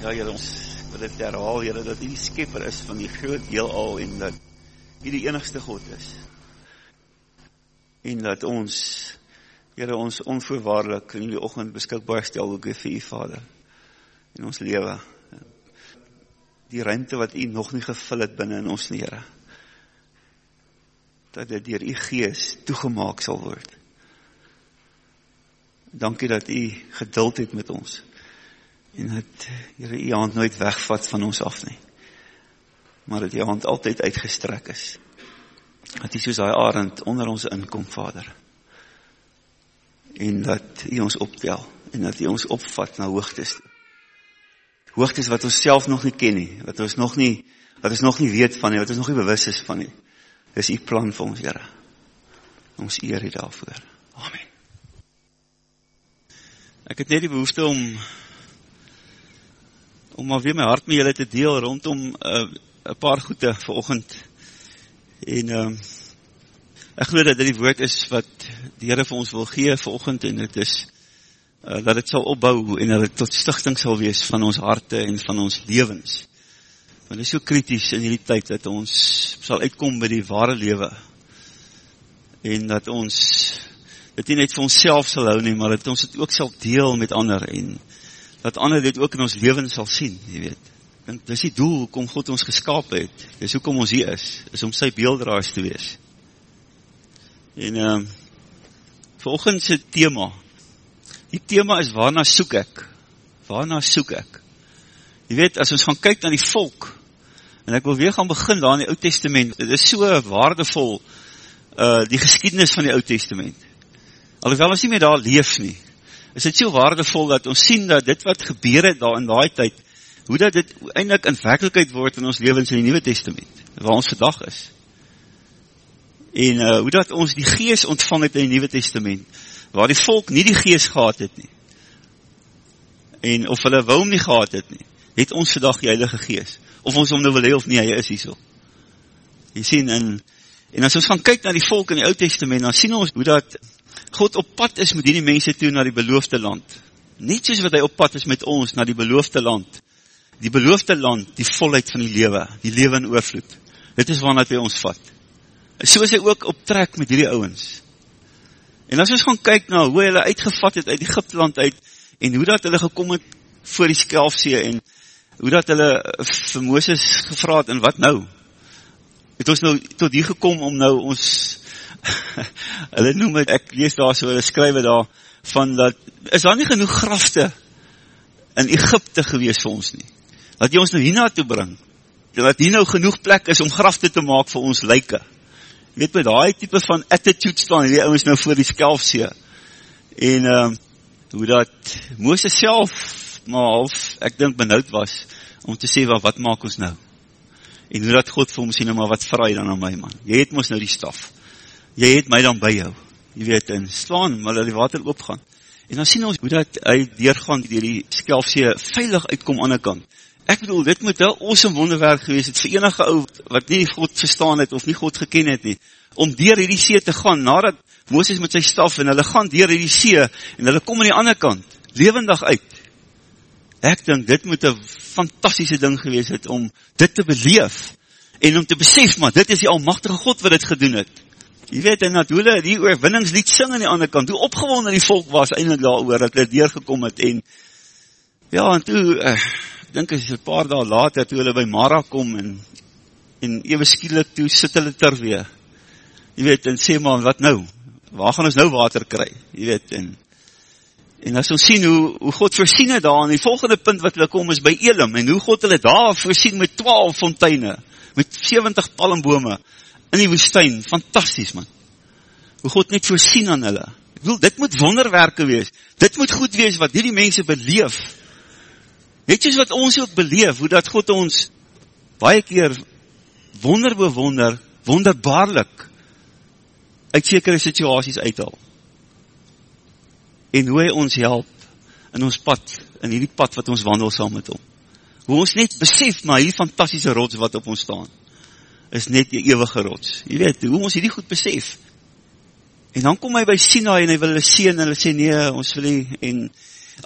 Ja, Here, ons wil dit herhaal, Here, dat U die skepper is van die groot heelal en dat U die enigste God is. En dat ons, Here, ons onvoorwaardelik in die oggend beskikbaar stel ook vir U Vader in ons lewe. Die ruimte wat U nog nie gevul het binne in ons, Here. Dat dit deur U Gees toegemaak sal word. Dankie dat U geduld het met ons en dat Here u hand nooit wegvat van ons af nie. Maar dat u hand altyd uitgestrek is. Dat u soos daai arend onder ons inkom, Vader. En dat u ons optel en dat u ons opvat na hoogtes. Hoogtes wat ons self nog nie ken nie, wat ons nog nie wat ons nog nie weet van nie, wat ons nog nie bewus is van nie. Dis u plan vir ons, Here. Ons eer u daarvoor. Amen. Ek het net die behoefte om om maar weer my hart met julle te deel rondom 'n uh, paar goede vir oggend. En ehm uh, ek glo dat dit die woord is wat die Here vir ons wil gee vir oggend en dit is uh, dat dit sal opbou en dat dit tot stigting sal wees van ons harte en van ons lewens. Want dit is so krities in hierdie tyd dat ons sal uitkom by die ware lewe. En dat ons dit nie net vir onsself sal hou nie, maar dat ons dit ook sal deel met ander en dat ander dit ook in ons lewens sal sien, jy weet. Want dis die doel hoekom God ons geskaap het. Dis hoekom ons hier is, is om sy beelddraers te wees. En ehm uh, volgens se tema. Die tema is waarna soek ek? Waarna soek ek? Jy weet, as ons gaan kyk na die volk en ek wil weer gaan begin daar in die Ou Testament. Dit is so waardevol uh die geskiedenis van die Ou Testament. Alhoewel ons nie meer daar leef nie, is dit so waardevol dat ons sien dat dit wat gebeur het daar in daai tyd, hoe dat dit eintlik in werklikheid word in ons lewens in die Nuwe Testament, waar ons vandag is. En uh, hoe dat ons die gees ontvang het in die Nuwe Testament, waar die volk nie die gees gehad het nie. En of hulle wou hom nie gehad het nie, het ons vandag die Heilige Gees. Of ons hom nou wil hê of nie, hy is hierso. Jy sien en en as ons gaan kyk na die volk in die Ou Testament, dan sien ons hoe dat God op pad is met hierdie mense toe na die beloofde land. Net soos wat hy op pad is met ons na die beloofde land. Die beloofde land, die volheid van die lewe, die lewe in oorvloed. Dit is waarna hy ons vat. So is hy ook op trek met hierdie ouens. En as ons gaan kyk na hoe hulle uitgevat het uit Egipteland uit en hoe dat hulle gekom het voor die Skelfsee en hoe dat hulle vir Moses gevra het en wat nou? Het ons nou tot hier gekom om nou ons hulle noem het, ek lees daar so, hulle skryf daar, van dat, is daar nie genoeg grafte in Egypte gewees vir ons nie? Dat jy ons nou hierna toe bring, dat hier nou genoeg plek is om grafte te maak vir ons lyke. Weet met die type van attitude staan, die ouwens nou voor die skelfsee. En, um, hoe dat Mooses self, maar half, ek dink benauwd was, om te sê, wat, maak ons nou? En hoe dat God vir hom sê, nou maar wat vraag jy dan aan my man? Jy het ons nou die staf jy het my dan by jou, jy weet, en slaan, maar dat die water oopgaan. En dan sien ons hoe dat hy deurgaan dier die skelfsee veilig uitkom aan die kant. Ek bedoel, dit moet wel awesome wonderwerk gewees het vir enige ou wat nie God verstaan het of nie God geken het nie, om dier hierdie see te gaan, nadat Mooses met sy staf en hulle gaan dier hierdie see en hulle kom aan die ander kant, levendig uit. Ek dink, dit moet een fantastische ding gewees het om dit te beleef en om te besef, maar dit is die almachtige God wat dit gedoen het. Jy weet, en dat hulle die oorwinningslied sing aan die ander kant, hoe opgewonden die volk was eindelijk daar oor, dat hulle deurgekom het, en ja, en toe, eh, ek dink is een paar daal later, toe hulle by Mara kom, en, en ewe skielik, toe sit hulle terwee, jy weet, en sê maar, wat nou, waar gaan ons nou water kry, jy weet, en, en as ons sien hoe, hoe God voorsien het daar, en die volgende punt wat hulle kom is by Elim, en hoe God hulle daar voorsien met 12 fonteine, met 70 palmbome, in die woestijn, fantastisch man, hoe God net voorsien aan hulle, ek wil, dit moet wonderwerke wees, dit moet goed wees wat die mense beleef, weet jy wat ons ook beleef, hoe dat God ons, baie keer, wonder bewonder, wonderbaarlik, uit sekere situaties uithaal, en hoe hy ons help, in ons pad, in die pad wat ons wandel saam met hom, hoe ons net besef, maar die fantastische rots wat op ons staan, is net die eeuwige rots. Jy weet, hoe ons hierdie goed besef. En dan kom hy by Sinai en hy wil hulle sien en hulle sê nee, ons wil nie, en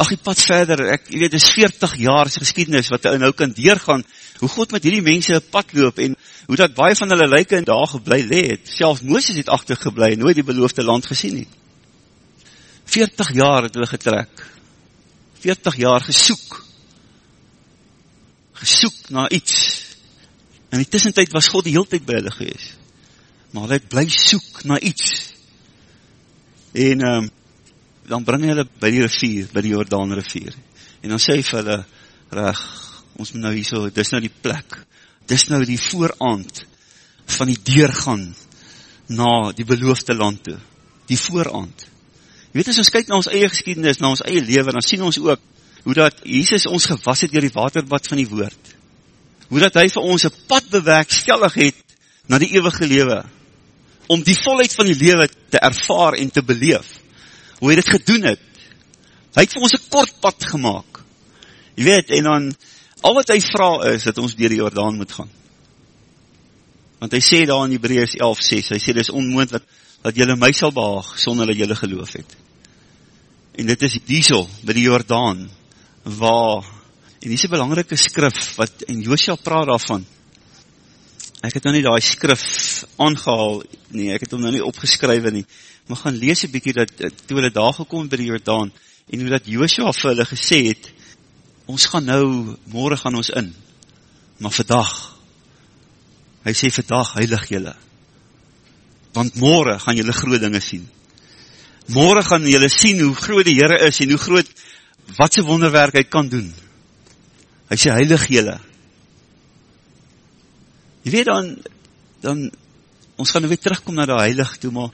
ach die pad verder, ek jy weet, is 40 jaar geschiedenis wat hy nou kan deurgaan, hoe God met hierdie mense een pad loop, en hoe dat baie van hulle lyke in daar geblei leed, selfs Mooses het achtergeblei, nooit die beloofde land gesien het. 40 jaar het hulle getrek, 40 jaar gesoek, gesoek na iets, in die tussentijd was God die heel tijd by hulle gewees, maar hulle het bly soek na iets, en um, dan bring hulle by die rivier, by die Jordaan rivier, en dan sê vir hulle, reg, ons moet nou hier so, dis nou die plek, dis nou die vooraand, van die deurgaan, na die beloofde land toe, die vooraand, jy weet as ons kyk na ons eie geschiedenis, na ons eie leven, dan sien ons ook, hoe dat Jesus ons gewas het dier die waterbad van die woord, hoe dat hy vir ons een pad bewerkstellig het, na die eeuwige lewe, om die volheid van die lewe te ervaar en te beleef, hoe hy dit gedoen het. Hy het vir ons een kort pad gemaakt. Je weet, en dan, al wat hy vraag is, dat ons dier die Jordaan moet gaan. Want hy sê daar in Hebreus 11, 6, hy sê, dit is onmoend dat, dat jylle my sal behaag, sonder dat jylle geloof het. En dit is die so, by die Jordaan, waar, en die is een belangrike skrif, wat, en Joosja praat daarvan, ek het nou nie die skrif aangehaal, nie, ek het hom nou nie opgeskrywe nie, maar gaan lees een bykie, dat, toe hulle daar gekom by die Jordaan, en hoe dat Joshua vir hulle gesê het, ons gaan nou, morgen gaan ons in, maar vandag, hy sê vandag heilig julle, want morgen gaan julle groot dinge sien, morgen gaan julle sien hoe groot die Heere is, en hoe groot, wat sy wonderwerk hy kan doen, hy sê heilig julle, jy weet dan, dan, ons gaan nou weer terugkom na die heilig toe, maar,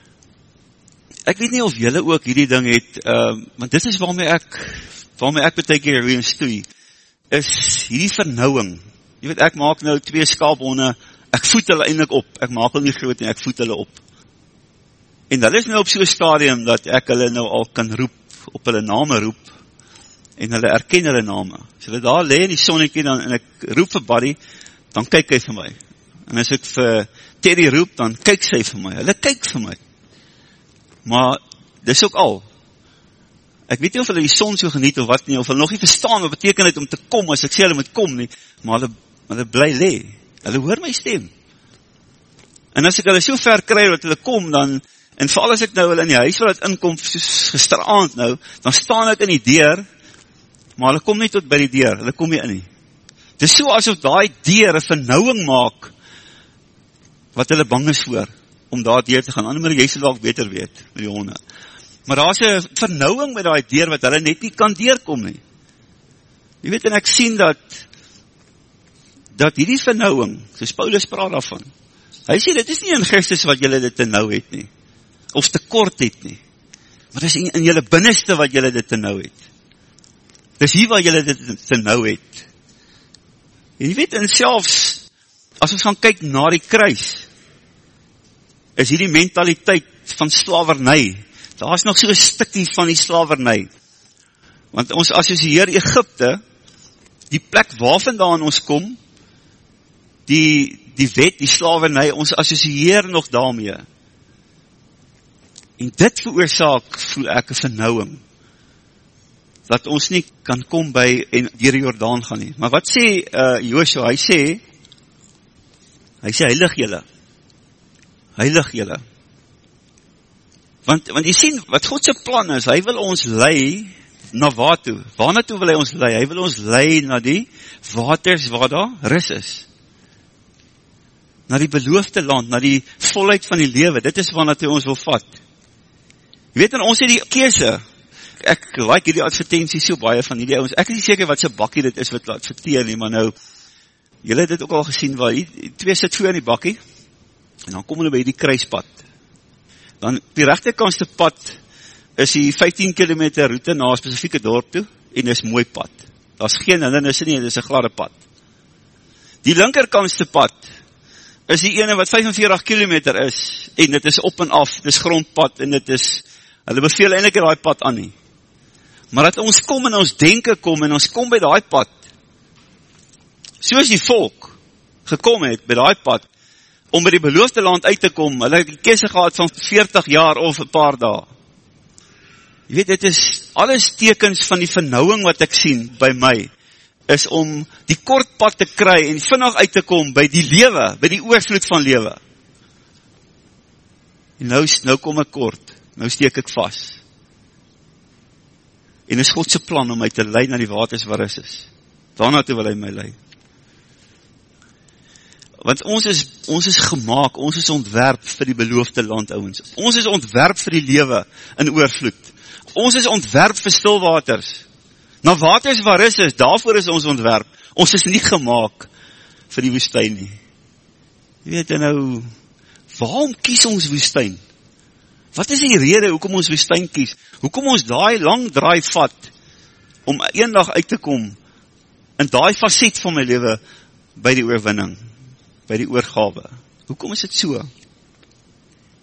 ek weet nie of jylle ook hierdie ding het, um, want dit is waarmee ek, waarmee ek betek hier weer stoei, is hierdie vernouwing, jy weet ek maak nou twee skaaphonde, ek voet hulle eindelijk op, ek maak hulle nie groot en ek voet hulle op, en dat is nou op so'n stadium, dat ek hulle nou al kan roep, op hulle name roep, en hulle erken hulle name, as hulle daar leen in die sonnekie, dan, en ek roep vir Barry, dan kyk hy vir my, en as ek vir Terry roep, dan kyk sy vir my, hulle kyk vir my, maar dis ook al, ek weet nie of hulle die son so geniet of wat nie, of hulle nog nie verstaan wat beteken het om te kom, as ek sê hulle moet kom nie, maar hulle, hulle bly le, hulle hoor my stem, en as ek hulle so ver kry wat hulle kom, dan, en vooral as ek nou hulle in die huis wat het inkom, soos gisteravond nou, dan staan ek in die deur, maar hulle kom nie tot by die deur, hulle kom nie in nie, het is so asof die deur een vernauwing maak, wat hulle bang is voor, om daar deur te gaan, ander maar jy sal ook beter weet, met die honde. Maar daar is een vernauwing met die deur, wat hulle net nie kan deurkom nie. Jy weet, en ek sien dat, dat hierdie vernauwing, soos Paulus praat daarvan, hy sê, dit is nie in Christus wat julle dit te nou het nie, of te kort het nie, maar dit is in, in julle binneste wat julle dit te nou het. Dit is hier wat julle dit te nou het. En jy weet, en selfs, as ons gaan kyk na die kruis, is hierdie mentaliteit van slavernij, daar is nog so'n stikkie van die slavernij, want ons associeer Egypte, die plek waarvandaan ons kom, die, die wet, die slavernij, ons associeer nog daarmee, en dit veroorzaak, voel ek een vernauwing, dat ons nie kan kom by, en dier die Jordaan gaan nie, maar wat sê uh, Joshua, hy sê, hy sê, heilig jylle, heilig jylle, want, want jy sien, wat Godse plan is, hy wil ons lei, na waar toe, waar na toe wil hy ons lei, hy wil ons lei na die waters waar daar ris is, na die beloofde land, na die volheid van die lewe, dit is waar na toe ons wil vat, jy weet, en ons het die keese, ek like hierdie advertentie so baie van hierdie ouwens, ek is nie seker wat sy bakkie dit is wat adverteer nie, maar nou, Julle het dit ook al gesien, waar die twee sit voor in die bakkie, en dan kom hulle by die kruispad. Dan, die rechterkantste pad, is die 15 km route na specifieke dorp toe, en is mooi pad. Daar is geen hindernisse nie, dit is een gladde pad. Die linkerkantste pad, is die ene wat 45 km is, en dit is op en af, dit is grondpad, en dit is, hulle beveel eindelijk die pad aan nie. Maar dat ons kom en ons denken kom, en ons kom by die pad, soos die volk gekom het by die pad, om by die beloofde land uit te kom, hulle het die kese gehad van 40 jaar of een paar dae. Jy weet, dit is alles tekens van die vernauwing wat ek sien by my, is om die kort pad te kry en vinnig uit te kom by die lewe, by die oorvloed van lewe. En nou, nou kom ek kort, nou steek ek vast. En is Godse plan om my te leid na die waters waar is is. Daarna toe wil hy my leid. Want ons is, ons is gemaakt, ons is ontwerp vir die beloofde land, ouwens. Ons is ontwerp vir die lewe in oorvloed. Ons is ontwerp vir stilwaters. Na waters waar is is, daarvoor is ons ontwerp. Ons is nie gemaakt vir die woestijn nie. Je weet nou, waarom kies ons woestijn? Wat is die rede hoekom ons woestijn kies? Hoekom ons daai lang draai vat om een dag uit te kom in daai facet van my leven by die oorwinning? by die oorgawe. Hoekom is dit so?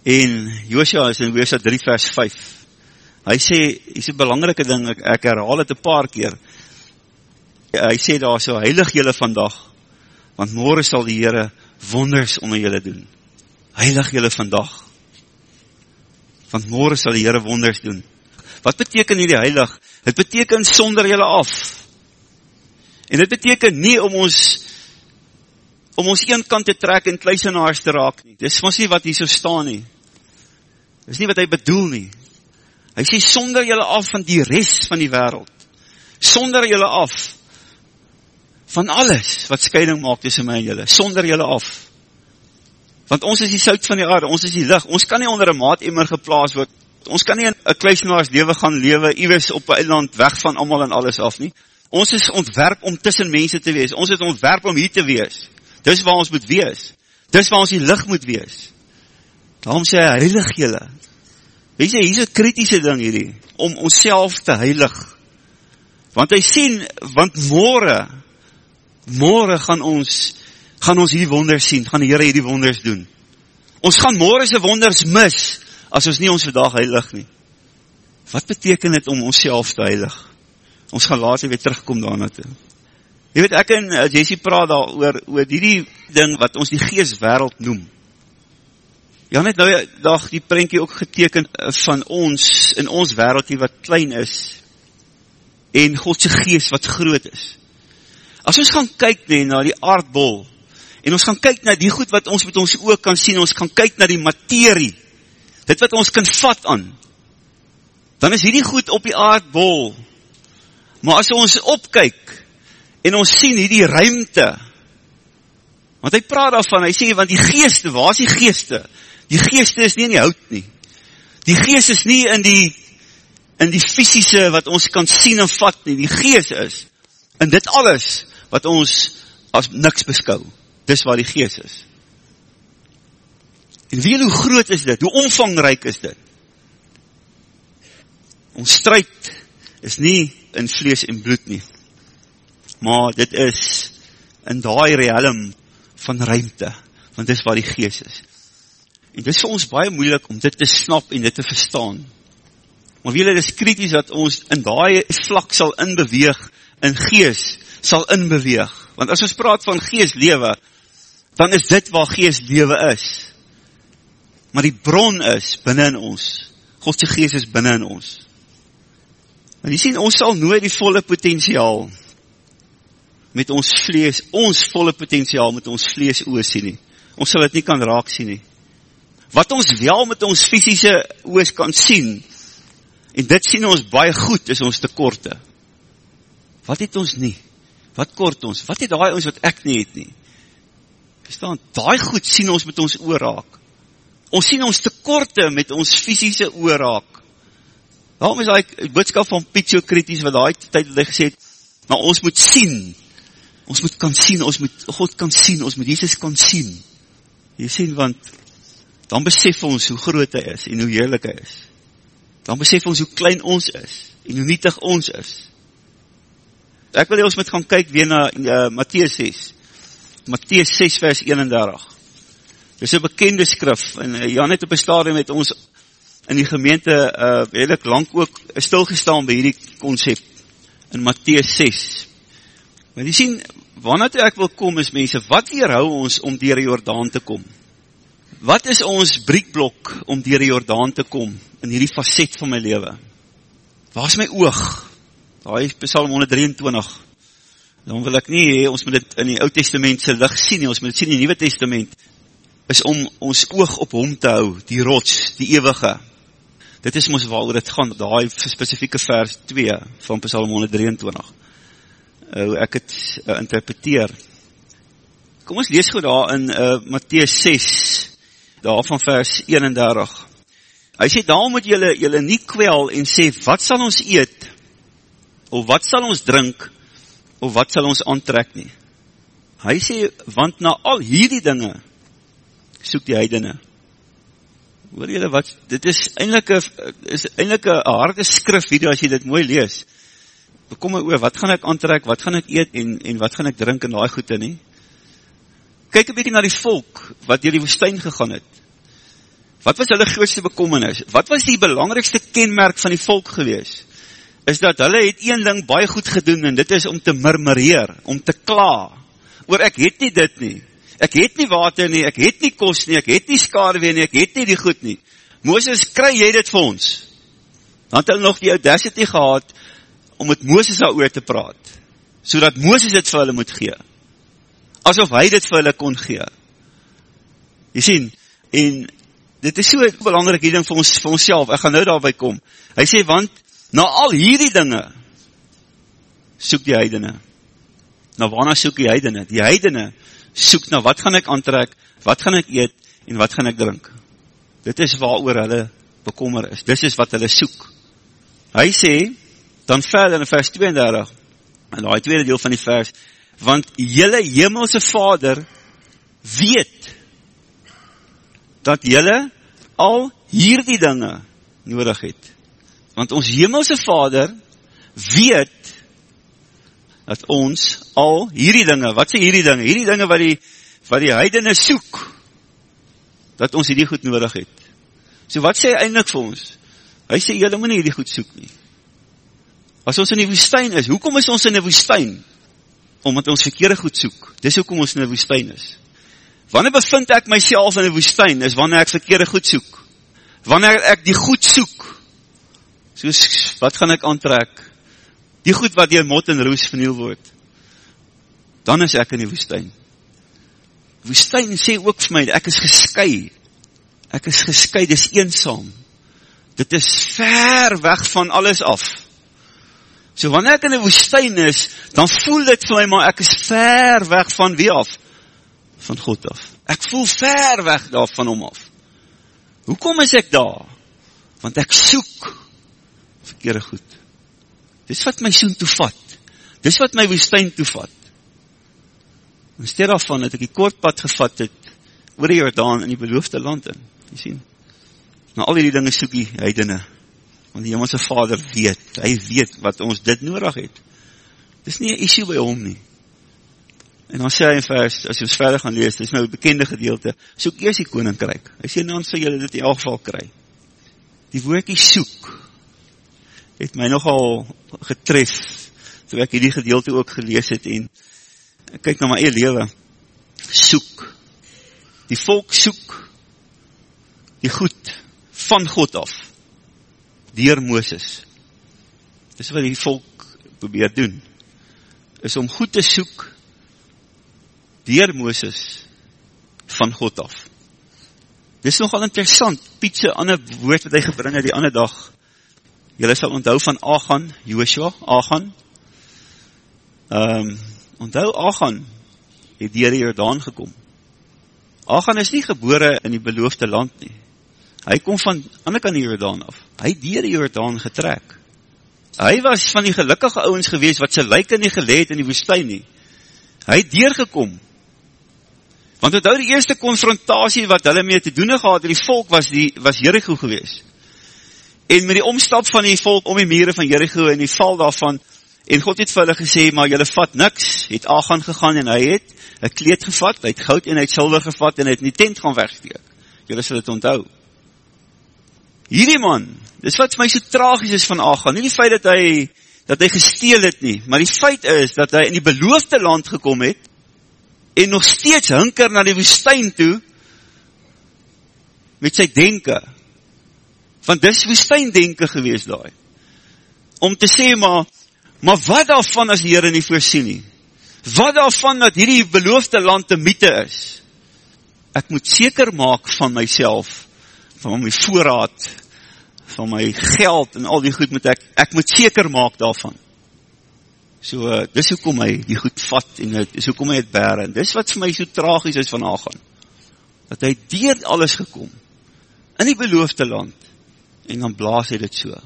En Joshua is in Joshua 3 vers 5. Hy sê, hy sê belangrike ding, ek, ek herhaal het een paar keer. Hy sê daar so, heilig jylle vandag, want morgen sal die Heere wonders onder jylle doen. Heilig jylle vandag, want morgen sal die Heere wonders doen. Wat beteken hier die heilig? Het beteken sonder jylle af. En dit beteken nie om ons om ons een kant te trek en kluisenaars te raak nie. Dis ons nie wat hier so staan nie. Dis nie wat hy bedoel nie. Hy sê, sonder julle af van die rest van die wereld, sonder julle af van alles wat scheiding maak tussen my en julle, sonder julle af. Want ons is die sout van die aarde, ons is die licht, ons kan nie onder een maat immer geplaas word, ons kan nie in een kluisenaars leven gaan lewe, iwis op een eiland weg van allemaal en alles af nie. Ons is ontwerp om tussen mense te wees, ons is ontwerp om hier te wees. Dis waar ons moet wees. Dis waar ons die licht moet wees. Daarom sê hy, heilig jylle. Weet jy, hier is een kritische ding hierdie, om ons te heilig. Want hy sien, want morgen, morgen gaan ons, gaan ons hierdie wonders sien, gaan die Heere hierdie wonders doen. Ons gaan morgen sy wonders mis, as ons nie ons vandag heilig nie. Wat beteken het om ons te heilig? Ons gaan later weer terugkom daarna toe. Jy weet, ek en uh, Jessie praat daar oor, oor die, ding wat ons die geestwereld noem. Jan het nou dag die prentjie ook geteken eh, van ons, in ons wereld die wat klein is, en Godse geest wat groot is. As ons gaan kyk nie, na die aardbol, en ons gaan kyk na die goed wat ons met ons oog kan sien, ons gaan kyk na die materie, dit wat ons kan vat aan, dan is hierdie goed op die aardbol, maar as ons opkyk, en ons sien hierdie ruimte, want hy praat daarvan, hy sê, want die geeste, waar is die geeste? Die geeste is nie in die hout nie, die geest is nie in die, in die fysische wat ons kan sien en vat nie, die geest is, in dit alles, wat ons as niks beskou, dis waar die geest is. En weet hoe groot is dit, hoe omvangrijk is dit? Ons strijd is nie in vlees en bloed nie, maar dit is in die realm van ruimte, want dit is waar die geest is. En dit is vir ons baie moeilik om dit te snap en dit te verstaan. Maar weet dit is kritisch dat ons in die vlak sal inbeweeg, in geest sal inbeweeg. Want as ons praat van geest lewe, dan is dit waar geest lewe is. Maar die bron is binnen in ons. Godse geest is binnen in ons. Maar jy sien, ons sal nooit die volle potentiaal met ons vlees, ons volle potentiaal met ons vlees oor sien nie. Ons sal het nie kan raak sien nie. Wat ons wel met ons fysische oos kan sien, en dit sien ons baie goed, is ons tekorte. Wat het ons nie? Wat kort ons? Wat het daai ons wat ek nie het nie? Verstaan, daai goed sien ons met ons oor raak. Ons sien ons tekorte met ons fysische oor raak. Daarom is die boodskap van Piet so kritisch, wat daai tyd het hy gesê, maar ons moet sien, ons moet kan sien, ons moet God kan sien, ons moet Jesus kan sien. Jy sien, want dan besef ons hoe groot hy is en hoe heerlik hy is. Dan besef ons hoe klein ons is en hoe nietig ons is. Ek wil jy ons met gaan kyk weer na uh, Matthäus 6. Matthäus 6 vers 31. Dit is een bekende skrif en uh, Jan het op een stadium met ons in die gemeente uh, redelijk lang ook stilgestaan by hierdie concept in Matthäus 6. Maar jy sien, toe ek wil kom is mense, wat weerhou ons om dier die Jordaan te kom? Wat is ons briekblok om dier die Jordaan te kom in hierdie facet van my leven? waar is my oog? Daar is Psalm 123, dan wil ek nie, he, ons moet dit in die oud testamentse licht sien, ons moet dit sien in die nieuwe testament, is om ons oog op hom te hou, die rots, die eeuwige. Dit is ons waar het gaan, die specifieke vers 2 van Psalm 123. Hoe ek het uh, interpreteer. Kom ons lees goed daar in uh, Matthäus 6, daar van vers 31. Hy sê, daar moet jylle, jylle nie kwel en sê, wat sal ons eet? Of wat sal ons drink? Of wat sal ons aantrek nie? Hy sê, want na al hierdie dinge, soek die heidene. Hoor jylle wat, dit is eindelijk een harde skrif video as jy dit mooi lees. Bekom my oor, wat gaan ek aantrek, wat gaan ek eet en, en wat gaan ek drink in die goede nie? Kyk een bykie na die volk, wat dier die woestijn gegaan het. Wat was hulle grootste bekommenis? Wat was die belangrikste kenmerk van die volk gewees? Is dat hulle het een ding baie goed gedoen en dit is om te murmureer, om te kla. Oor ek het nie dit nie ek het nie water nie, ek het nie kos nie, ek het nie skaarwee nie, ek het nie die goed nie. Mooses, kry jy dit vir ons? Dan het hy nog die audacity gehad, om met Mooses daar oor te praat, so dat Mooses dit vir hulle moet gee. Asof hy dit vir hulle kon gee. Jy sien, en dit is so belangrijk hierding vir ons, vir ons self, ek gaan nou daarby kom. Hy sê, want, na al hierdie dinge, soek die heidene. Na waarna soek die heidene? Die heidene soek na wat gaan ek aantrek, wat gaan ek eet, en wat gaan ek drink. Dit is waar oor hulle bekommer is. Dit is wat hulle soek. Hy sê, dan verder in vers 32, in die tweede deel van die vers, want jylle hemelse vader weet, dat jylle al hierdie dinge nodig het. Want ons hemelse vader weet, dat ons al hierdie dinge, wat sê hierdie dinge, hierdie dinge wat die, wat die heidene soek, dat ons hierdie goed nodig het. So wat sê hy eindelijk vir ons? Hy sê, jylle moet nie hierdie goed soek nie. As ons in die woestijn is, hoekom is ons in die woestijn? Omdat ons verkeerde goed soek. Dis hoekom ons in die woestijn is. Wanneer bevind ek myself in die woestijn, is wanneer ek verkeerde goed soek. Wanneer ek die goed soek, soos, wat gaan ek aantrek? die goed wat dier mot en roes verniel word, dan is ek in die woestijn. Woestijn sê ook vir my, ek is gesky, ek is gesky, dit is eensam, dit is ver weg van alles af. So wanneer ek in die woestijn is, dan voel dit vir my, maar ek is ver weg van wie af? Van God af. Ek voel ver weg daar van hom af. Hoekom is ek daar? Want ek soek verkeerde goed. Dis wat my soen toevat. Dis wat my woestijn toevat. In steed daarvan het ek die kortpad gevat het oor die Jordaan in die beloofde land in. Jy sien? Na al die dinge soek die heidene. Want die hemelse vader weet, hy weet wat ons dit nodig het. Dis nie een issue by hom nie. En dan sê hy in vers, as jy ons verder gaan lees, dis nou een bekende gedeelte, soek eers die koninkryk. Hy sê, nou sal jy dit in elk geval kry. Die woordkie soek, het my nogal getref, toe ek hierdie gedeelte ook gelees het, en ek kyk na my eie lewe, soek, die volk soek, die goed, van God af, dier Mooses, dis wat die volk probeer doen, is om goed te soek, dier Mooses, van God af, dis nogal interessant, Pietse ander woord wat hy gebring het die ander dag, Julle sal onthou van Achan, Joshua, Achan. Um, onthou Achan het dier die Jordaan gekom. Achan is nie gebore in die beloofde land nie. Hy kom van ander kan die Jordaan af. Hy het dier die Jordaan getrek. Hy was van die gelukkige ouwens gewees wat sy lyke nie geleed in die woestijn nie. Hy het deurgekom. Want onthou die eerste confrontatie wat hulle mee te doen gehad, die volk was, die, was Jericho gewees en met die omstap van die volk om die mure van Jericho en die val daarvan, en God het vir hulle gesê, maar julle vat niks, het Agan gegaan en hy het een kleed gevat, hy het goud en hy het silver gevat en hy het in die tent gaan wegsteek. Julle sal het onthou. Hierdie man, dis wat my so tragisch is van Agan, nie die feit dat hy, dat hy gesteel het nie, maar die feit is dat hy in die beloofde land gekom het, en nog steeds hinker na die woestijn toe, met sy denken, want dis woestijndenke gewees daai. om te sê, maar, maar wat daarvan as die Heere nie voorsien nie? Wat daarvan dat hierdie beloofde land een mythe is? Ek moet seker maak van myself, van my voorraad, van my geld en al die goed moet ek, ek moet seker maak daarvan. So, dis hoekom hy die goed vat en het, dis hoekom hy het bere. En dis wat vir my so tragisch is van Agan. Dat hy dier alles gekom, in die beloofde land, en dan blaas hy dit so.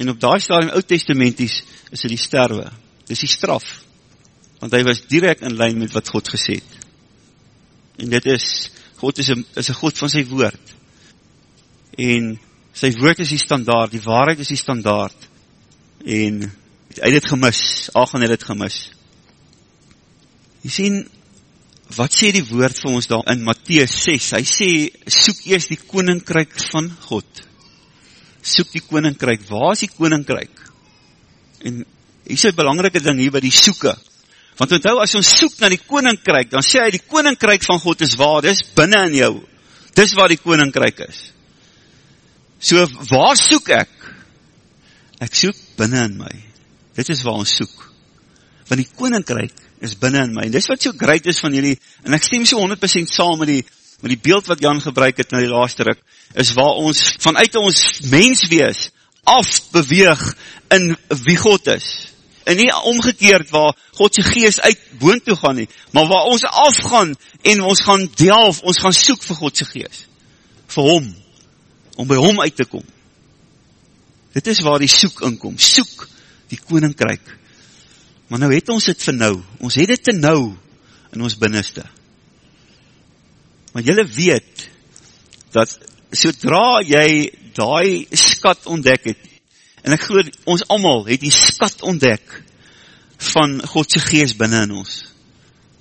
En op die stadium oud testamenties is dit die sterwe, dis die straf, want hy was direct in lijn met wat God gesê het. En dit is, God is een, is een God van sy woord. En sy woord is die standaard, die waarheid is die standaard. En hy het het gemis, Agan het het gemis. Jy sien, wat sê die woord vir ons daar in Matthäus 6? Hy sê, soek eers die koninkryk van God. Soek die koninkryk. Waar is die koninkryk? En hier is die belangrike ding hier by die soeke. Want onthou, as ons soek na die koninkryk, dan sê hy, die koninkryk van God is waar, dis binnen in jou. Dis waar die koninkryk is. So, waar soek ek? Ek soek binnen in my. Dit is waar ons soek. Want die koninkryk is binnen in my. En dis wat so great is van jullie, en ek stem so 100% saam met die, met die beeld wat Jan gebruik het na die laaste ruk, is waar ons vanuit ons mens wees, af beweeg in wie God is. En nie omgekeerd waar Godse geest uit boon toe gaan nie, maar waar ons afgaan en ons gaan delf, ons gaan soek vir Godse geest. Vir hom. Om by hom uit te kom. Dit is waar die soek inkom. Soek die koninkryk. Maar nou het ons het vir nou. Ons het het te nou in ons binneste. Maar jylle weet, dat sodra jy die skat ontdek het, en ek geloof, ons allemaal het die skat ontdek van Godse geest binnen in ons.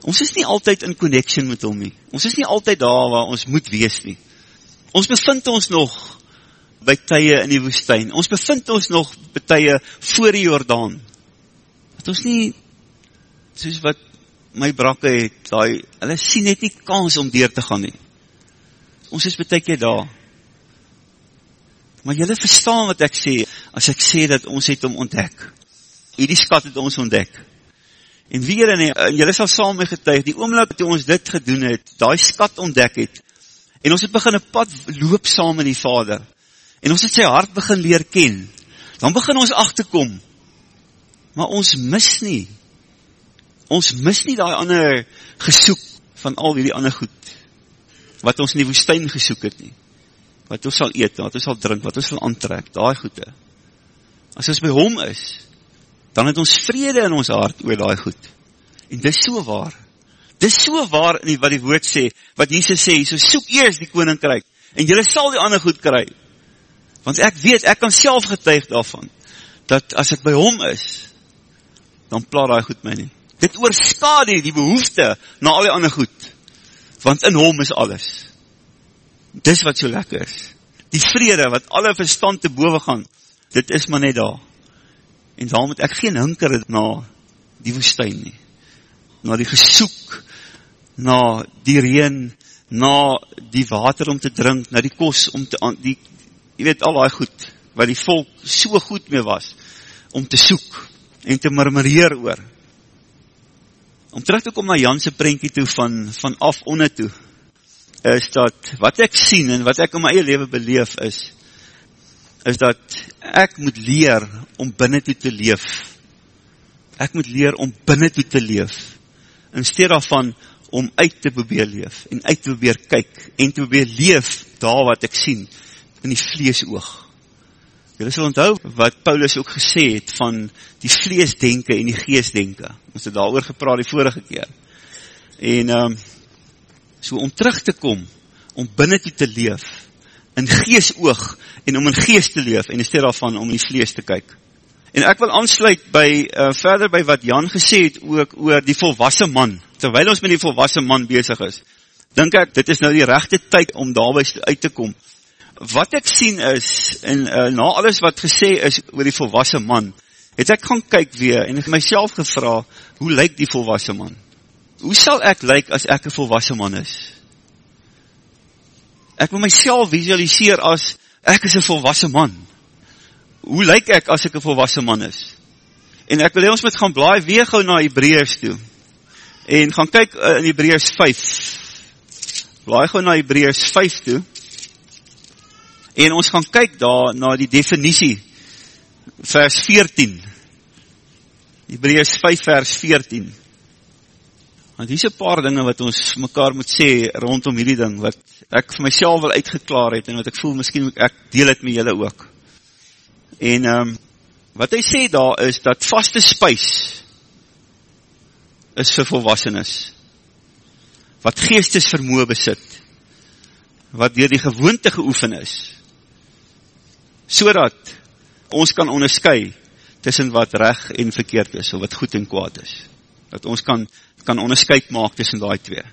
Ons is nie altyd in connection met hom nie. Ons is nie altyd daar waar ons moet wees nie. Ons bevind ons nog by tye in die woestijn. Ons bevind ons nog by tye voor die Jordaan. Dat ons nie, soos wat my brakke het, die, hulle sien net nie kans om deur te gaan nie. Ons is betek jy daar. Maar jylle verstaan wat ek sê, as ek sê dat ons het om ontdek. Hierdie skat het ons ontdek. En jylle nie, en jylle sal saam my getuig, die oomlik toe ons dit gedoen het, die skat ontdek het, en ons het begin een pad loop saam met die vader, en ons het sy hart begin leer ken, dan begin ons achterkom, maar ons mis nie, ons mis nie die ander gesoek van al die ander goed, wat ons in die woestijn gesoek het nie, wat ons sal eet, wat ons sal drink, wat ons sal aantrek, die goede, as ons by hom is, dan het ons vrede in ons hart oor die goed, en dis so waar, dis so waar in die, wat die woord sê, wat Jesus sê, so soek eers die koninkryk, en jylle sal die ander goed kry, Want ek weet, ek kan self getuig daarvan, dat as ek by hom is, dan plaat hy goed my nie. Dit oorskade die behoefte na al die ander goed, want in hom is alles. Dis wat so lekker is. Die vrede wat alle verstand te boven gaan, dit is maar net daar. En daarom moet ek geen hinker na die woestijn nie. Na die gesoek, na die reen, na die water om te drink, na die kos om te, die, jy weet al die goed, wat die volk so goed mee was, om te soek, en te murmureer oor. Om terug te kom na Janse prentjie toe, van, van af onder toe, is dat, wat ek sien, en wat ek in my eie leven beleef is, is dat ek moet leer, om binnen toe te leef. Ek moet leer, om binnen toe te leef. In steed daarvan, om uit te probeer leef, en uit te probeer kyk, en te probeer leef, daar wat ek sien, in die vlees oog. Julle sal onthou wat Paulus ook gesê het van die vleesdenke en die geestdenke. Ons het daar oor gepraat die vorige keer. En um, so om terug te kom, om binnen toe te leef, in geest oog, en om in geest te leef, en in steed daarvan om in die vlees te kyk. En ek wil aansluit by, uh, verder by wat Jan gesê het, ook oor die volwassen man, terwyl ons met die volwassen man bezig is, denk ek, dit is nou die rechte tyd om daarby uit te kom, wat ek sien is, en uh, na alles wat gesê is oor die volwassen man, het ek gaan kyk weer, en ek myself gevra, hoe lyk die volwassen man? Hoe sal ek lyk as ek een volwassen man is? Ek wil myself visualiseer as, ek is een volwassen man. hoe lyk ek as ek een volwassen man is? En ek wil ons met gaan blaai weer gauw na Hebreërs toe. En gaan kyk uh, in Hebreërs 5. Blaai gauw na Hebreërs 5 toe. En ons gaan kyk daar na die definitie. Vers 14. Hebreërs 5 vers 14. Want hier is een paar dinge wat ons mekaar moet sê rondom hierdie ding, wat ek vir myself wel uitgeklaar het, en wat ek voel, miskien ek deel het met julle ook. En um, wat hy sê daar is, dat vaste spuis is vir volwassenes, wat geestes vermoe besit, wat dier die gewoonte geoefen is, so dat ons kan onderskui tussen wat reg en verkeerd is, of wat goed en kwaad is. Dat ons kan, kan onderscheid maak tussen die twee.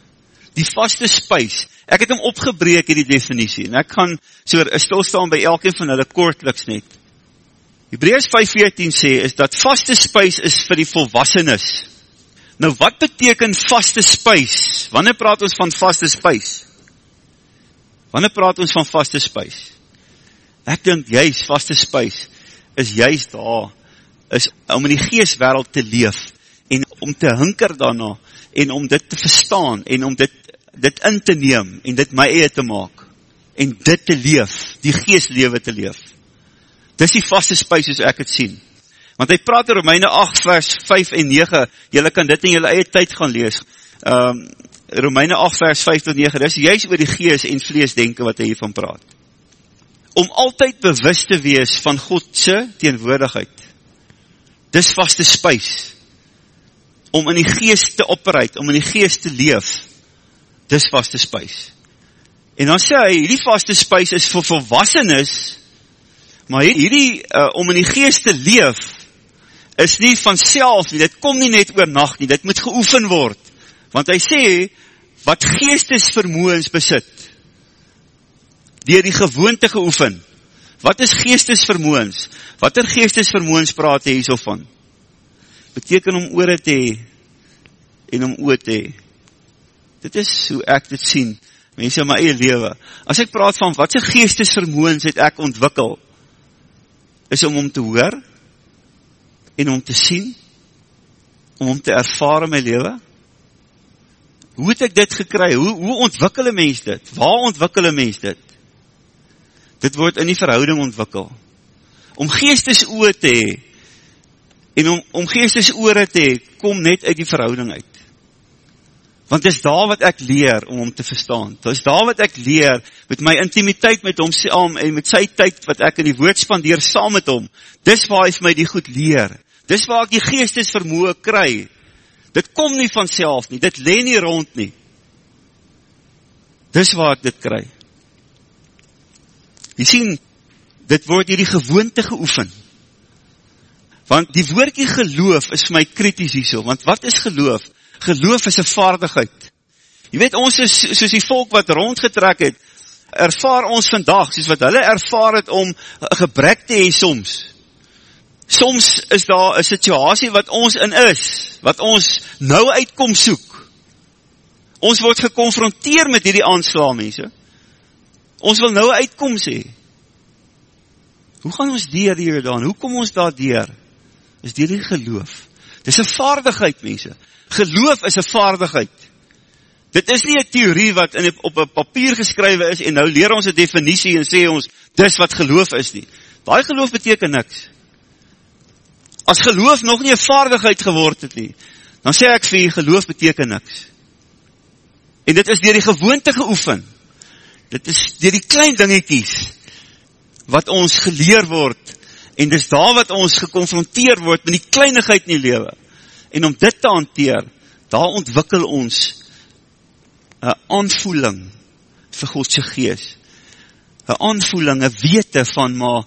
Die vaste spuis, ek het hom opgebreek in die definitie, en ek gaan so stilstaan by elkeen van hulle kortliks net. Hebreus 5.14 sê, is dat vaste spuis is vir die volwassenes. Nou wat beteken vaste spuis? Wanneer praat ons van vaste spuis? Wanneer praat ons van vaste spuis? Ek dink juist vaste spuis is juist daar is om in die geestwereld te leef, en om te hinker daarna, en om dit te verstaan, en om dit, dit in te neem, en dit my eie te maak, en dit te leef, die geestlewe te leef. Dis die vaste spuis as ek het sien. Want hy praat in Romeine 8 vers 5 en 9, jylle kan dit in jylle eie tyd gaan lees. Um, Romeine 8 vers 5 tot 9, dis juist oor die geest en vlees denken wat hy hiervan praat. Om altyd bewust te wees van Godse teenwoordigheid, dis vaste spuis, om in die geest te operuit, om in die geest te leef, dis vaste spuis. En dan sê hy, die vaste spuis is vir volwassenes, maar hierdie, uh, om in die geest te leef, is nie van self nie, dit kom nie net oor nacht nie, dit moet geoefen word, want hy sê, wat geestesvermoens besit, dier die gewoonte geoefen, Wat is geestesvermoens? Wat er geestesvermoens praat hy so van? Beteken om oor te hee en om oor te hee. Dit is hoe ek dit sien, mense in my eie lewe. As ek praat van wat sy geestesvermoens het ek ontwikkel, is om om te hoor en om te sien, om om te ervaar in my lewe. Hoe het ek dit gekry? Hoe, hoe ontwikkel een mens dit? Waar ontwikkel een mens dit? Dit word in die verhouding ontwikkel. Om geestes oor te hee, en om, om geestes oor te hee, kom net uit die verhouding uit. Want is daar wat ek leer om om te verstaan. Dit is daar wat ek leer met my intimiteit met hom saam en met sy tyd wat ek in die woord spandeer saam met hom. Dis waar hy vir my die goed leer. Dis waar ek die geestes vermoe kry. Dit kom nie van self nie, dit leen nie rond nie. Dis waar ek dit kry. Jy sien, dit word hier die gewoonte geoefen. Want die woordkie geloof is my kritisch hier so, want wat is geloof? Geloof is een vaardigheid. Jy weet, ons is soos die volk wat rondgetrek het, ervaar ons vandag, soos wat hulle ervaar het om gebrek te hee soms. Soms is daar een situasie wat ons in is, wat ons nou uitkom soek. Ons word geconfronteer met hierdie aanslaan, mense. Ons wil nou uitkom sê. Hoe gaan ons dier hier dan? Hoe kom ons daar dier? Is dier die geloof. Dit is een vaardigheid, mense. Geloof is een vaardigheid. Dit is nie een theorie wat in, op een papier geskrywe is en nou leer ons een definitie en sê ons, dis wat geloof is nie. Daai geloof beteken niks. As geloof nog nie een vaardigheid geword het nie, dan sê ek vir jy, geloof beteken niks. En dit is dier die gewoonte geoefen. Dit is dier die klein dingetjies wat ons geleer word en dis daar wat ons geconfronteer word met die kleinigheid in die lewe. En om dit te hanteer, daar ontwikkel ons een aanvoeling vir Godse gees. Een aanvoeling, een wete van maar,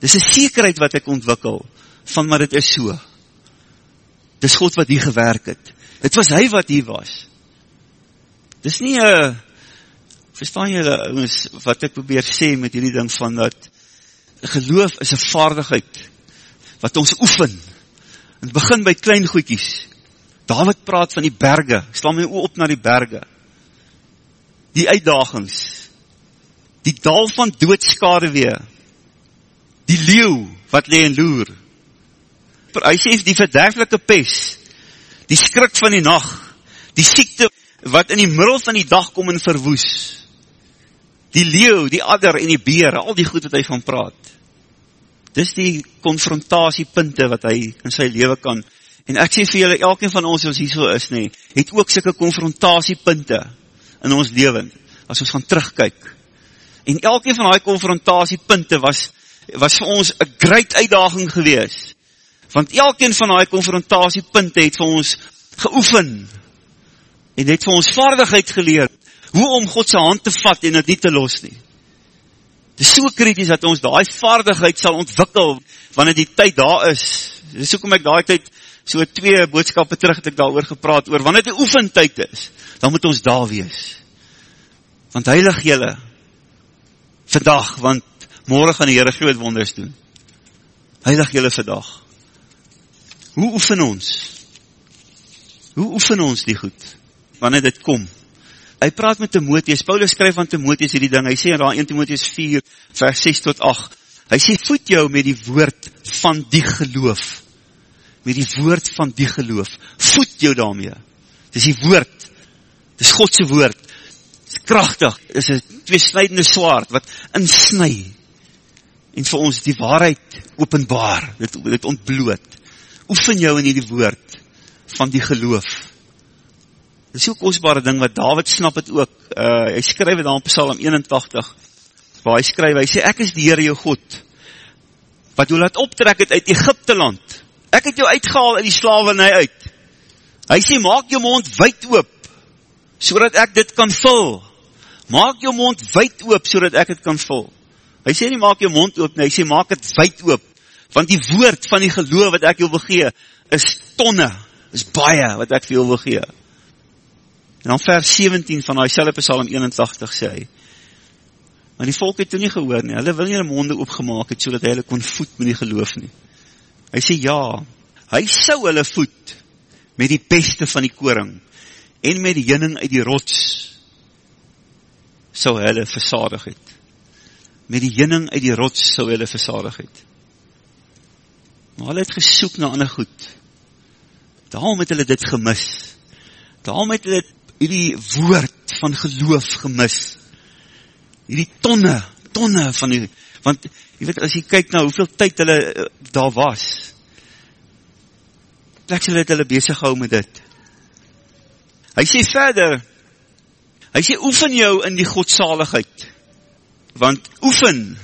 dis een zekerheid wat ek ontwikkel, van maar dit is so. Dis God wat hier gewerk het. Het was hy wat hier was. Dis nie een verstaan julle ouens wat ek probeer sê met hierdie ding van dat geloof is 'n vaardigheid wat ons oefen. Dit begin by klein goedjies. Dawid praat van die berge. Slaan my oë op na die berge. Die uitdagings. Die dal van doodskade weer. die leeuw wat lee en loer. Hy sê die verderflike pes, die skrik van die nacht, die siekte wat in die middel van die dag kom en verwoes, die leeuw, die adder en die beer, al die goed wat hy van praat. Dis die confrontatiepunte wat hy in sy leven kan. En ek sê vir julle, elkeen van ons, as hier so is nie, het ook syke confrontatiepunte in ons leven, as ons gaan terugkyk. En elkeen van die confrontatiepunte was, was vir ons een great uitdaging gewees. Want elkeen van die confrontatiepunte het vir ons geoefen, en het vir ons vaardigheid geleerd, hoe om Godse hand te vat en het nie te los nie. Het is so kritisch dat ons die vaardigheid sal ontwikkel, wanneer die tyd daar is. Dit is ook om ek die tyd, so twee boodskappen terug het ek daar oor gepraat, oor wanneer die oefentyd is, dan moet ons daar wees. Want heilig jylle, vandag, want morgen gaan die Heere groot wonders doen. Heilig jylle vandag. Hoe oefen ons? Hoe oefen ons die goed? wanneer dit kom. Hy praat met Timotheus, Paulus skryf aan Timotheus hierdie ding, hy sê in daar 1 Timotheus 4, vers 6 tot 8, hy sê, voed jou met die woord van die geloof, met die woord van die geloof, voed jou daarmee, dit is die woord, dit is Godse woord, dit is krachtig, dit is een tweesnijdende swaard, wat insnui, en vir ons die waarheid openbaar, dit, dit ontbloot, oefen jou in die woord van die geloof, Dit is so kostbare ding wat David snap het ook. Uh, hy skryf het dan op Psalm 81, waar hy skryf, hy sê, ek is die Heere jou God, wat jou laat optrek het uit Egypte land. Ek het jou uitgehaal uit die slavernij uit. Hy sê, maak jou mond wijd oop, so ek dit kan vul. Maak jou mond wijd oop, so ek dit kan vul. Hy sê nie, maak jou mond oop, nie. hy sê, maak het wijd oop, want die woord van die geloof wat ek jou wil gee, is tonne, is baie wat ek vir jou wil gee. En dan vers 17 van die selwe psalm 81 sê hy, maar die volk het toen nie gehoor nie, hulle wil nie hulle monde opgemaak het, so dat hy hulle kon voet met die geloof nie. Hy sê ja, hy sou hulle voet met die beste van die koring, en met die jinning uit die rots, sou hulle versadig het. Met die jinning uit die rots sou hulle versadig het. Maar hulle het gesoek na ander goed. Daarom het hulle dit gemis. Daarom het hulle hierdie woord van geloof gemis. Hierdie tonne, tonne van die, want jy weet, as jy kyk na hoeveel tyd hulle uh, daar was, plek hulle het hulle bezig hou met dit. Hy sê verder, hy sê oefen jou in die godsaligheid, want oefen,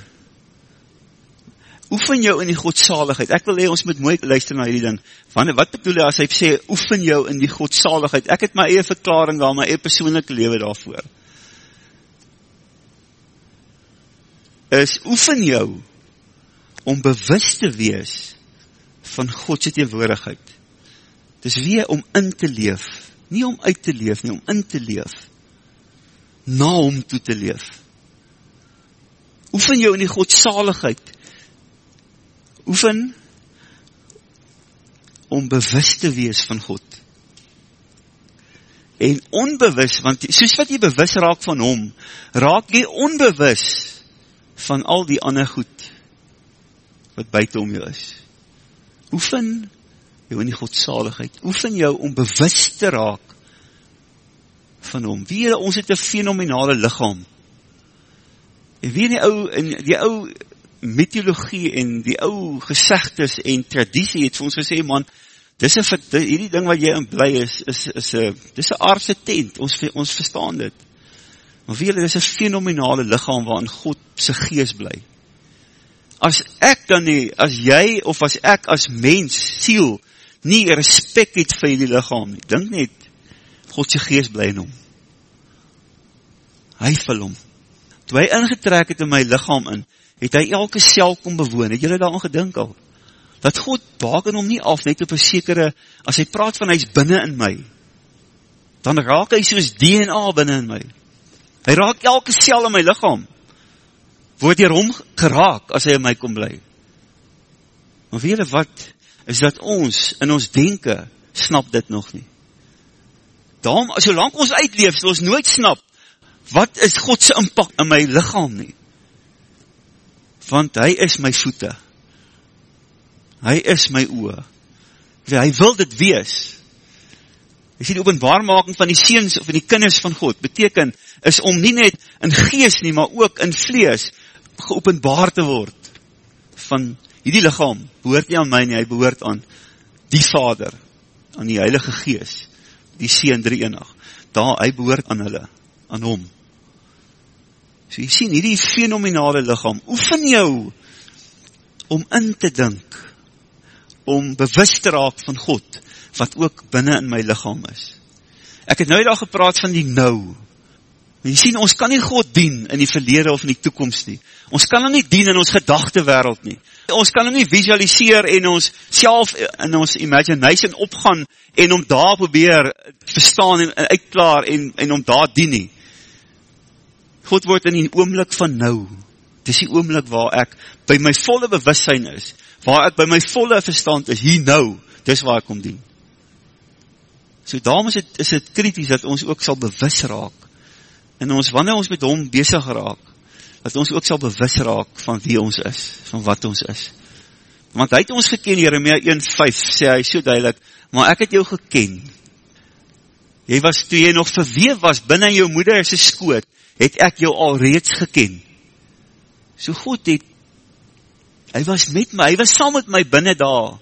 oefen jou in die godsaligheid. Ek wil hee, ons moet mooi luister na hierdie ding. Van, wat bedoel hy as hy sê, oefen jou in die godsaligheid? Ek het my eie verklaring daar, my eie persoonlijke lewe daarvoor. Is oefen jou om bewust te wees van Godse tegenwoordigheid. Dis weer om in te leef, nie om uit te leef, nie om in te leef, na om toe te leef. Oefen jou in die godsaligheid, oefen om bewust te wees van God. En onbewust, want soos wat jy bewust raak van hom, raak jy onbewust van al die ander goed wat buiten om jou is. Oefen jou in die godsaligheid. Oefen jou om bewust te raak van hom. Wie, ons het een fenomenale lichaam. En wie in die ou, in die ou mythologie en die ou gezegdes en traditie het vir ons gesê, man, dis een, hierdie ding wat jy in bly is, is, is, is dis een aardse tent, ons, ons verstaan dit. Maar vir julle, dis een fenomenale lichaam waarin God sy gees bly. As ek dan nie, as jy of as ek as mens, siel, nie respect het vir die lichaam nie, dink net, God sy gees bly in hom. Hy vul hom. Toe hy ingetrek het in my lichaam in, het hy elke sel kom bewoon, het jylle daar gedink al, dat God baken hom nie af, net op een sekere, as hy praat van hy is binnen in my, dan raak hy soos DNA binnen in my, hy raak elke sel in my lichaam, word hier om geraak, as hy in my kom bly, maar weet jy wat, is dat ons, in ons denken, snap dit nog nie, daarom, solang ons uitleef, sal ons nooit snap, wat is Godse impact in my lichaam nie, want hy is my voete. Hy is my oor. Hy wil dit wees. Hy sê die openbaarmaking van die seens of die kinders van God, beteken, is om nie net in gees nie, maar ook in vlees, geopenbaar te word, van hierdie lichaam, behoort nie aan my nie, hy behoort aan die vader, aan die heilige gees, die seen drie enig, daar, hy behoort aan hulle, aan hom. So jy sien, hierdie fenomenale lichaam, oefen jou, om in te dink, om bewust te raak van God, wat ook binnen in my lichaam is. Ek het nou daar gepraat van die nou. En jy sien, ons kan nie God dien in die verlede of in die toekomst nie. Ons kan nie dien in ons gedachte wereld nie. Ons kan nie visualiseer en ons self in ons imagination opgaan en om daar probeer verstaan en uitklaar en, en om daar dien nie. God word in die oomlik van nou. Het is die oomlik waar ek by my volle bewustzijn is waar ek by my volle verstand is, hier nou, dis waar ek kom dien. So daarom is het, is het kritisch dat ons ook sal bewus raak, en ons, wanneer ons met hom bezig raak, dat ons ook sal bewus raak van wie ons is, van wat ons is. Want hy het ons geken, Jeremia 1,5, sê hy so duidelik, maar ek het jou geken. Jy was, toe jy nog verweef was, binnen jou moeder is skoot, het ek jou al reeds geken. So God het hy was met my, hy was saam met my binnen daar,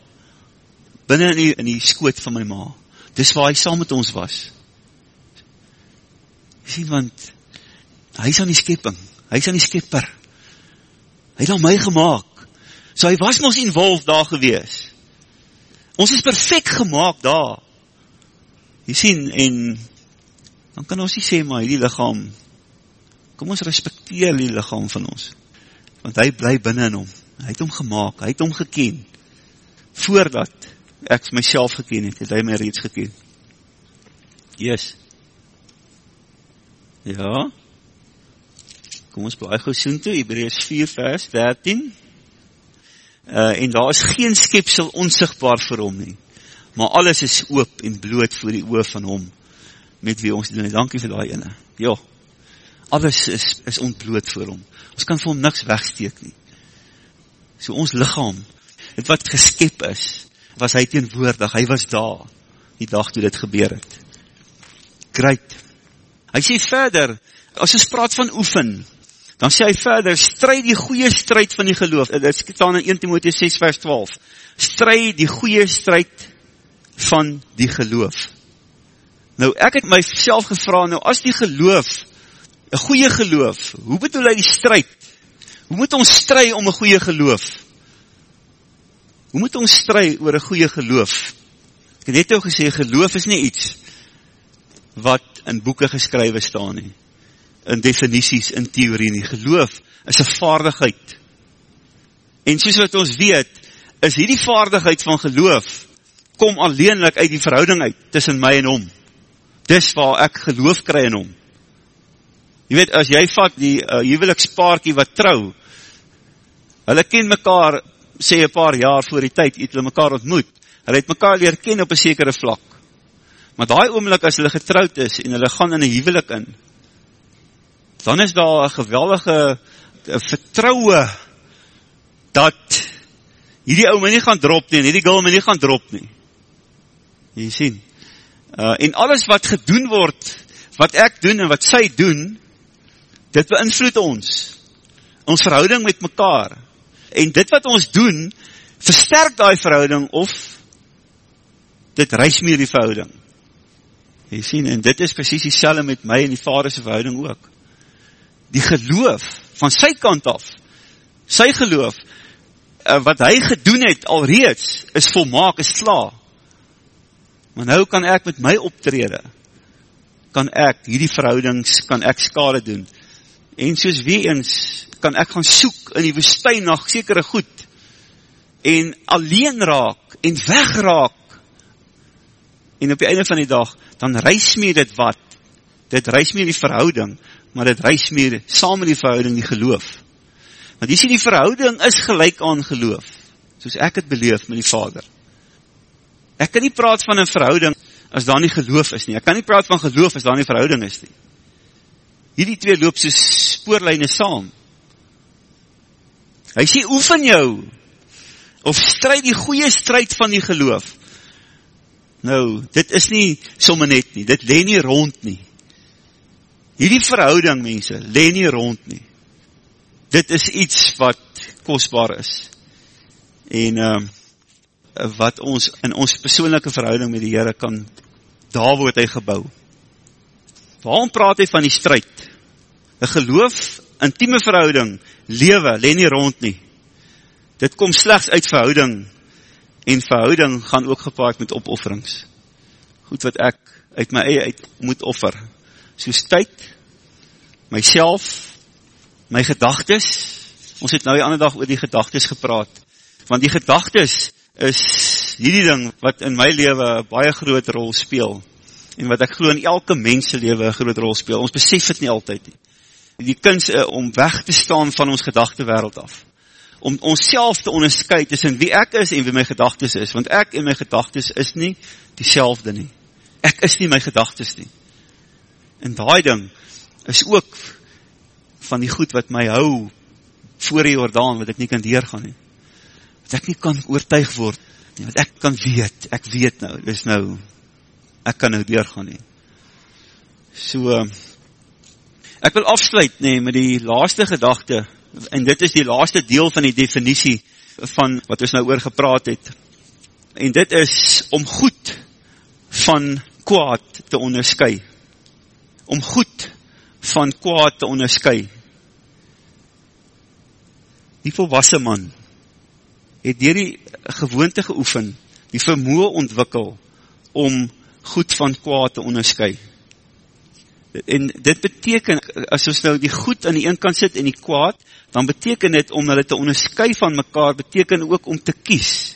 binnen in die, in die skoot van my ma, dis waar hy saam met ons was, sien, want, hy is aan die skepping, hy is aan die skepper, hy het al my gemaakt, so hy was ons involved daar gewees, ons is perfect gemaakt daar, jy sien, en, dan kan ons nie sê, maar die lichaam, kom ons respecteer die lichaam van ons, want hy bly binnen in hom, hy het hom gemaakt, hy het hom geken, voordat ek myself geken het, het hy my reeds geken. Yes. Ja. Kom ons blaai gauw soen toe, Hebreus 4 vers 13. Uh, en daar is geen skepsel onsigbaar vir hom nie, maar alles is oop en bloot voor die oor van hom, met wie ons doen. Dankie vir die ene. Ja, alles is, is ontbloot voor hom. Ons kan vir hom niks wegsteek nie so ons lichaam, het wat geskep is, was hy teenwoordig, hy was daar, die dag toe dit gebeur het. Kruid. Hy sê verder, as ons praat van oefen, dan sê hy verder, strijd die goeie strijd van die geloof, dit staan in 1 Timotheus 6 vers 12, strijd die goeie strijd van die geloof. Nou, ek het myself gevra, nou as die geloof, een goeie geloof, hoe bedoel hy die strijd? Hoe moet ons stry om een goeie geloof? Hoe moet ons stry oor een goeie geloof? Ek het net al gesê, geloof is nie iets wat in boeken geskrywe staan nie. In definities, in theorie nie. Geloof is een vaardigheid. En soos wat ons weet, is hierdie vaardigheid van geloof kom alleenlik uit die verhouding uit tussen my en hom. Dis waar ek geloof kry in hom. Je weet, as jy vat die uh, huwelikspaarkie wat trouw, Hulle ken mekaar, sê een paar jaar voor die tyd, het hulle mekaar ontmoet. Hulle het mekaar leer ken op een sekere vlak. Maar die oomlik as hulle getrouwd is, en hulle gaan in een huwelik in, dan is daar een geweldige vertrouwe, dat hierdie ou my nie gaan drop nie, en hierdie my nie gaan drop nie. Jy sien. Uh, en alles wat gedoen word, wat ek doen en wat sy doen, dit beïnvloed ons. Ons verhouding met mekaar en dit wat ons doen, versterk die verhouding, of dit reis meer die verhouding. Jy sien, en dit is precies die met my en die vaderse verhouding ook. Die geloof, van sy kant af, sy geloof, eh, wat hy gedoen het alreeds, is volmaak, is sla. Maar nou kan ek met my optrede, kan ek, hierdie verhoudings, kan ek skade doen. En soos wie eens, kan ek gaan soek in die woestijn na sekere goed en alleen raak en wegraak. En op die einde van die dag dan reis meer dit wat. Dit reis meer die verhouding maar dit reis meer saam met die verhouding die geloof. Want jy sê die verhouding is gelijk aan geloof soos ek het beleef met die vader. Ek kan nie praat van een verhouding as daar nie geloof is nie. Ek kan nie praat van geloof as daar nie verhouding is nie hierdie twee loop soos spoorlijne saam Hy sê, oefen jou, of strijd die goeie strijd van die geloof. Nou, dit is nie somme net nie, dit leen nie rond nie. Hierdie verhouding, mense, leen nie rond nie. Dit is iets wat kostbaar is. En uh, wat ons in ons persoonlijke verhouding met die Heere kan, daar word hy gebouw. Waarom praat hy van die strijd? Een geloof, intieme verhouding, lewe, leen nie rond nie. Dit kom slechts uit verhouding, en verhouding gaan ook gepaard met opofferings. Goed wat ek uit my eie uit moet offer. Soos tyd, myself, my gedagtes, ons het nou die ander dag oor die gedagtes gepraat, want die gedagtes is hierdie ding wat in my leven baie groot rol speel, en wat ek geloof in elke mense leven een groot rol speel, ons besef het nie altyd nie. Die kunst uh, om weg te staan van ons gedachte wereld af, om ons self te onderscheid tussen wie ek is en wie my gedagtes is, want ek en my gedagtes is nie die selfde nie. Ek is nie my gedagtes nie. En daai ding is ook van die goed wat my hou voor die Jordaan, wat ek nie kan deurgaan nie. Wat ek nie kan oortuig word, nie, wat ek kan weet, ek weet nou, dis nou, ek kan nou deurgaan nie. So, ek wil afsluit nie, met die laaste gedachte, en dit is die laaste deel van die definitie van wat ons nou oor gepraat het. En dit is om goed van kwaad te onderskui. Om goed van kwaad te onderskui. Die volwassen man het dier die gewoonte geoefen, die vermoe ontwikkel om goed van kwaad te onderskui en dit beteken, as ons nou die goed aan die een kant sit en die kwaad, dan beteken dit om hulle te onderskui van mekaar, beteken ook om te kies.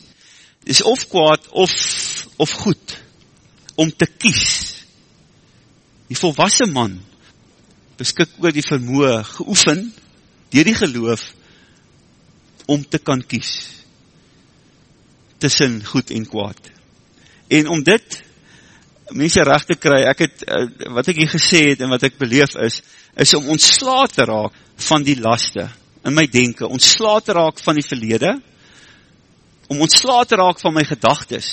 Dis of kwaad of, of goed, om te kies. Die volwassen man beskik oor die vermoe geoefen, dier die geloof, om te kan kies, tussen goed en kwaad. En om dit mense recht te kry, ek het, uh, wat ek hier gesê het en wat ek beleef is, is om ontsla te raak van die laste in my denken, ontsla te raak van die verlede, om ontsla te raak van my gedagtes,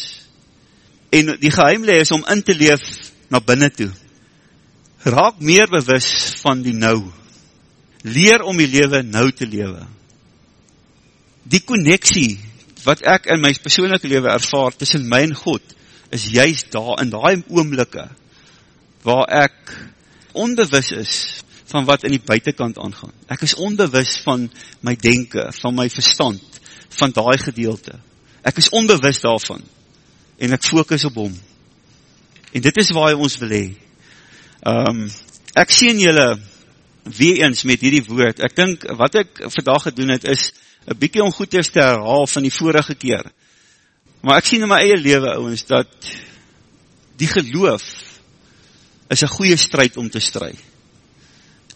en die geheimle is om in te leef na binnen toe. Raak meer bewus van die nou. Leer om die lewe nou te lewe. Die connectie, wat ek in my persoonlijke lewe ervaar, tussen my en God, is juist daar in die oomlikke waar ek onbewus is van wat in die buitenkant aangaan. Ek is onbewus van my denken, van my verstand, van die gedeelte. Ek is onbewus daarvan en ek focus op hom. En dit is waar hy ons wil hee. Um, ek sien julle weer eens met hierdie woord. Ek dink wat ek vandag gedoen het is een bykie om goed te herhaal van die vorige keer. Maar ek sien in my eie lewe, ouwens, dat die geloof is een goeie strijd om te strijd.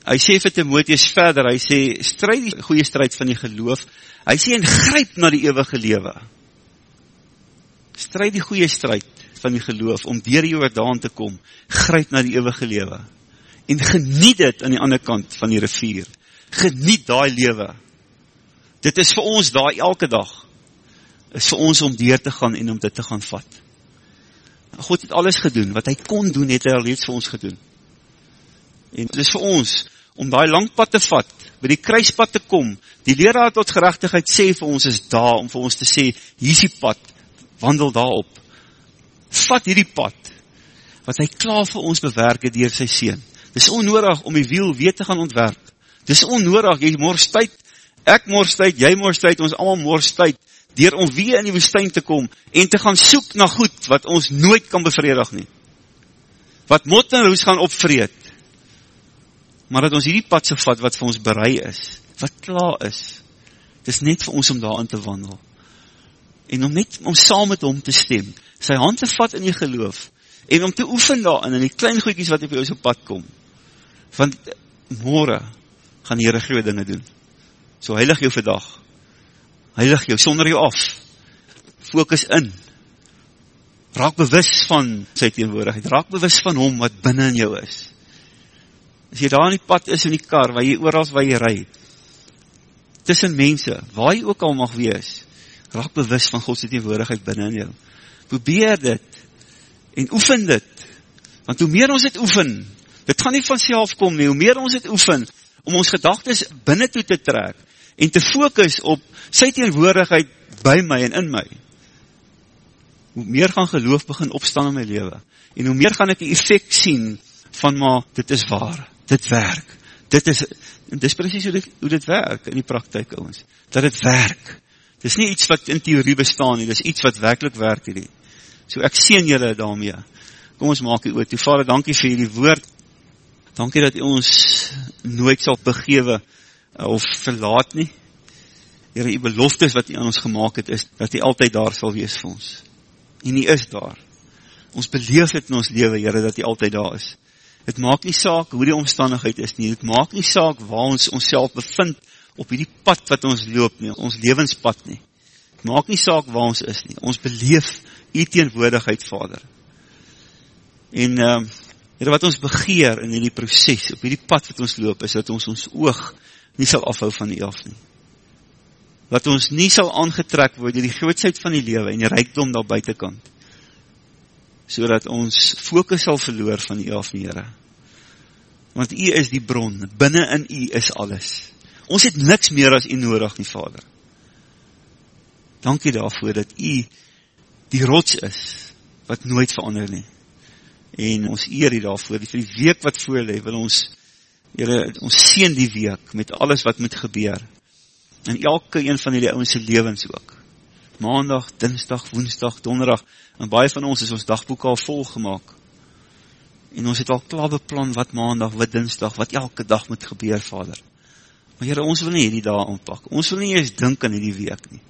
Hy sê vir Timotheus verder, hy sê, strijd die goeie strijd van die geloof, hy sê, en gryp na die eeuwige lewe. Strijd die goeie strijd van die geloof, om dier die Jordaan te kom, gryp na die eeuwige lewe. En geniet het aan die ander kant van die rivier. Geniet die lewe. Dit is vir ons daar elke dag is vir ons om deur te gaan en om dit te gaan vat. God het alles gedoen, wat hy kon doen, het hy al reeds vir ons gedoen. En het is vir ons, om die lang pad te vat, by die kruispad te kom, die leraar tot gerechtigheid sê vir ons is daar, om vir ons te sê, hier is die pad, wandel daarop. Vat hierdie pad, wat hy klaar vir ons bewerke dier sy seen. Dit is onnodig om die wiel weer te gaan ontwerp. Dit is onnodig, jy mors tyd, ek mors tyd, jy mors tyd, ons allemaal mors tyd, dier om weer in die woestijn te kom, en te gaan soek na goed, wat ons nooit kan bevredig nie. Wat mot en roes gaan opvreed, maar dat ons hierdie pad so vat, wat vir ons berei is, wat klaar is, het is net vir ons om daarin te wandel, en om net, om saam met hom te stem, sy hand te vat in die geloof, en om te oefen daarin, in die klein goedkies wat op jou so pad kom, want morgen gaan die Heere groe dinge doen, so heilig jou vandag, heilig jou, sonder jou af, focus in, raak bewus van sy teenwoordigheid, raak bewus van hom wat binnen in jou is, as jy daar in die pad is in die kar, waar jy oorals waar jy rij, tussen mense, waar jy ook al mag wees, raak bewus van Godse teenwoordigheid binnen jou. Probeer dit, en oefen dit, want hoe meer ons het oefen, dit gaan nie van self kom nie, hoe meer ons het oefen, om ons gedagtes binnen toe te trek, en te focus op sy teenwoordigheid by my en in my, hoe meer gaan geloof begin opstaan in my leven, en hoe meer gaan ek die effect sien, van maar, dit is waar, dit werk, dit is, en dit is precies hoe dit, hoe dit werk in die praktijk, ons, dat het werk, dit is nie iets wat in theorie bestaan nie, dit is iets wat werkelijk werk hierdie, so ek sien julle daarmee, kom ons maak die oor toe, vader, dankie vir die woord, dankie dat ons nooit sal begewe, of verlaat nie, Heere, die beloftes wat die aan ons gemaakt het, is dat die altyd daar sal wees vir ons. En die is daar. Ons beleef het in ons leven, Heere, dat die altyd daar is. Het maak nie saak hoe die omstandigheid is nie, het maak nie saak waar ons ons bevind op die pad wat ons loop nie, ons levenspad nie. Het maak nie saak waar ons is nie, ons beleef die teenwoordigheid, Vader. En uh, wat ons begeer in die proces, op die pad wat ons loop, is dat ons ons oog nie sal afhou van die af nie. Dat ons nie sal aangetrek word die grootsheid van die lewe en die rijkdom daar buitenkant so dat ons focus sal verloor van u af, Heere. Want u is die bron, binnen in u is alles. Ons het niks meer as u nodig nie, Vader. Dankie daarvoor dat u die rots is, wat nooit verander nie. En ons eer u daarvoor, die vir die week wat voorlee, wil ons, Heere, ons sien die week, met alles wat moet gebeur. En elke een van die ouwense levens ook maandag, dinsdag, woensdag, donderdag, en baie van ons is ons dagboek al volgemaak, en ons het al klaar beplan wat maandag, wat dinsdag, wat elke dag moet gebeur, vader. Maar jyre, ons wil nie die dag aanpak, ons wil nie eens dink aan die week nie.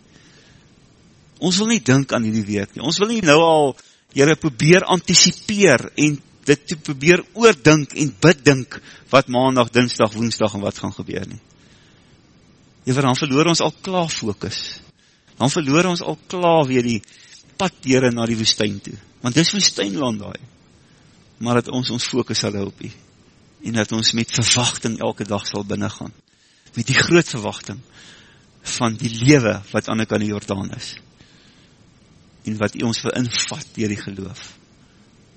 Ons wil nie dink aan die week nie, ons wil nie nou al, jyre, probeer anticipeer, en dit te probeer oordink, en bedink, wat maandag, dinsdag, woensdag, en wat gaan gebeur nie. Jyre, dan verloor ons al klaar focus, dan verloor ons al klaar weer die paddere na die woestijn toe. Want dis woestijnland daai. Maar dat ons ons focus sal hoop hier. En dat ons met verwachting elke dag sal binnengaan. Met die groot verwachting van die lewe wat aan ek aan die Jordaan is. En wat ons wil invat dier die geloof.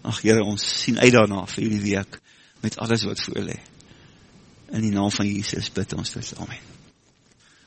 Ach Heere, ons sien uit daarna vir die week met alles wat voorlee. In die naam van Jesus bid ons dit. Amen.